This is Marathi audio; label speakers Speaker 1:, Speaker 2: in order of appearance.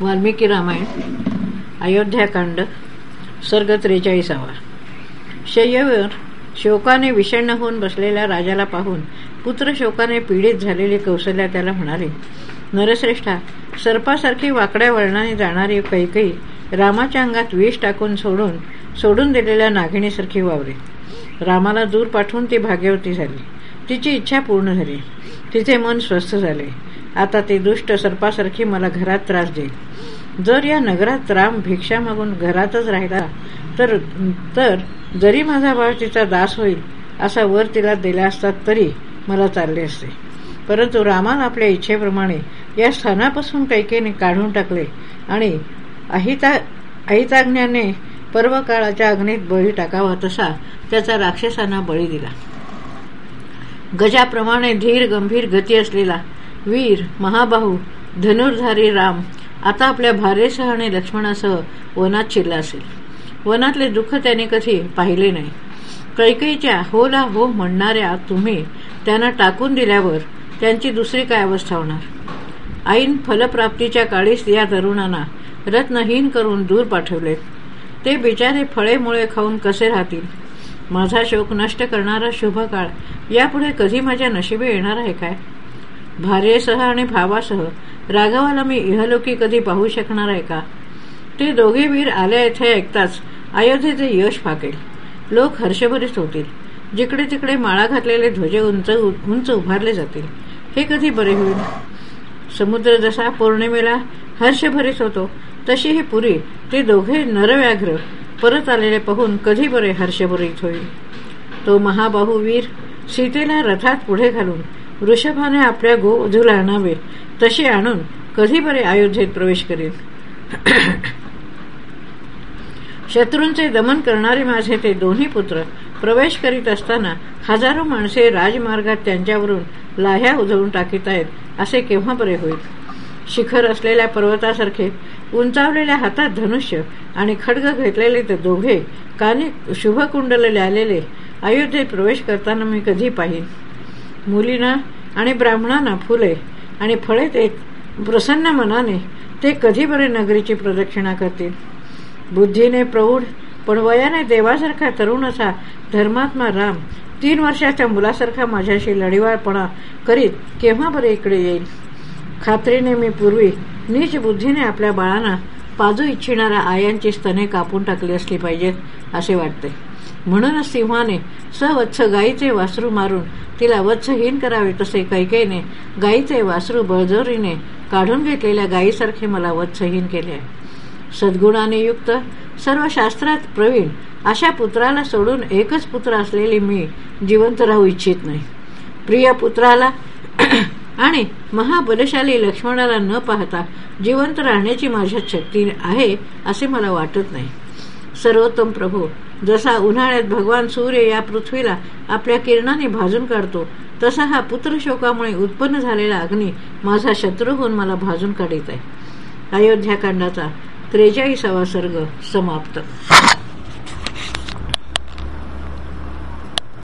Speaker 1: वाल्मिकी रामायण अयोध्याकांड सर्ग त्रेचाळीसावा शय्यवर शोकाने विषण्ण होऊन बसलेल्या राजाला पाहून पुत्र शोकाने पीडित झालेली कौशल्या त्याला म्हणाले नरश्रेष्ठा सर्पासारखी वाकड्या वळणाने जाणारी कैकई रामाच्या अंगात विष टाकून सोडून सोडून दिलेल्या नागिणीसारखी वावरे रामाला दूर पाठवून ती भाग्यवती झाली. तिची इच्छा पूर्ण झाली. तिचे मन स्वस्थ झाले. आता ते दुष्ट सर्पासारखी मला घरात त्रास देईल. जर या नगरात राम भिक्षा मागून घरातच राहिला तर तर जरी माझा भाव तिचा दास होईल असा वर तिला दिला असता तरी मला चालले असते. परंतु रामान आपल्या इच्छेप्रमाणे या स्थानापासून कैकेने काढून टाकले आणि अहिता अहिताज्ञाने पर्वकाळाच्या अग्नीत बळी टाकावा तसा त्याचा राक्षसांना बळी दिला. गजाप्रमाणे धीर गंभीर गती असलेला वीर महाबाहू धनुर्धारी राम आता आपल्या भारेसह आणि लक्ष्मणासह वनात शिरला असेल. वनातले दुःख त्याने कधी पाहिले नाही. कैकईच्या होला हो म्हणणाऱ्या तुम्ही त्यांना टाकून दिल्यावर त्यांची दुसरी काय अवस्था होणार? ऐन फलप्राप्तीच्या काळीच या तरुणांना रत्नहीन करून दूर पाठवलेत ते बिचारे फळेमुळे खाऊन कसे राहतील? माझा शोक नष्ट करणारा शुभ काळ यापुढे कधी माझ्या नशिबे येणार आहे काय? भार्येसह आणि भावासह. राघवाला मी इहलोकी कधी पाहू शकणार आहे का? ते दोघे वीर आले येथे ऐकताच अयोध्येचे यश फाकेल लोक हर्षभरीत होतील. जिकडे तिकडे माळा घातलेले ध्वज उंच उंच उभारले जातील. हे कधी बरे होईल? समुद्र जसा पौर्णिमेला हर्षभरीत होतो. तशी ही पुरी ते दोघे नरव्याघ्र परत आलेले पाहून कधी बरे हर्षभरीत होईल? तो महाबाहू वीर सीतेला रथात पुढे घालून वृषभाने आपल्या गोधूला आणावे तसे आणून कधी बरे अयोध्येत प्रवेश करेल? शत्रूंचे दमन करणारे माझे ते दोन्ही पुत्र प्रवेश करीत असताना हजारो माणसे राजमार्गात त्यांच्यावरून लाह्या उधळून टाकीत आहेत असे केव्हा बरे होईल? शिखर असलेल्या पर्वतासारखे उंचावलेल्या हातात धनुष्य आणि खडग घेतलेले ते दोघे काने शुभकुंडले आलेले अयोध्येत प्रवेश करताना मी कधी पाहिन? मुलींना आणि ब्राह्मणांना फुले आणि फळे देत प्रसन्न मनाने ते कधी बरे नगरीची प्रदक्षिणा करतील? बुद्धीने प्रौढ पण वयाने देवासारखा तरुण असा धर्मात्मा राम तीन वर्षाच्या मुलासारखा माझ्याशी लढिवाळपणा करीत केव्हा बरे इकडे येईल? खात्रीने मी पूर्वी नीच बुद्धीने आपल्या बाळांना पाजू इच्छिणाऱ्या आयांची स्तने कापून टाकली असली पाहिजेत असे वाटते. म्हणूनच सिंहाने सवत्स गायीचे वासरू मारून तिला वत्सहीन करावे तसे कैकेने गायीचे वासरू बळजोरीने काढून घेतलेल्या गायीसारखे मला वत्सहीन केले. आहे सद्गुणाने युक्त सर्व शास्त्रात प्रवीण अशा पुत्राला सोडून एकच पुत्र असलेली मी जिवंत राहू इच्छित नाही. प्रिय पुत्राला आणि महाबलशाली लक्ष्मणाला न पाहता जिवंत राहण्याची माझ्या शक्ती आहे असे मला वाटत नाही. सर्वोत्तम प्रभू. जसा उन्हाळ्यात भगवान सूर्य या पृथ्वीला आपल्या किरणाने भाजून काढतो तसा हा पुत्रशोकामुळे उत्पन्न झालेला अग्नी माझा शत्रू होऊन मला भाजून काढीत आहे. अयोध्याकांडाचा त्रेचाळीसावा सर्ग समाप्त.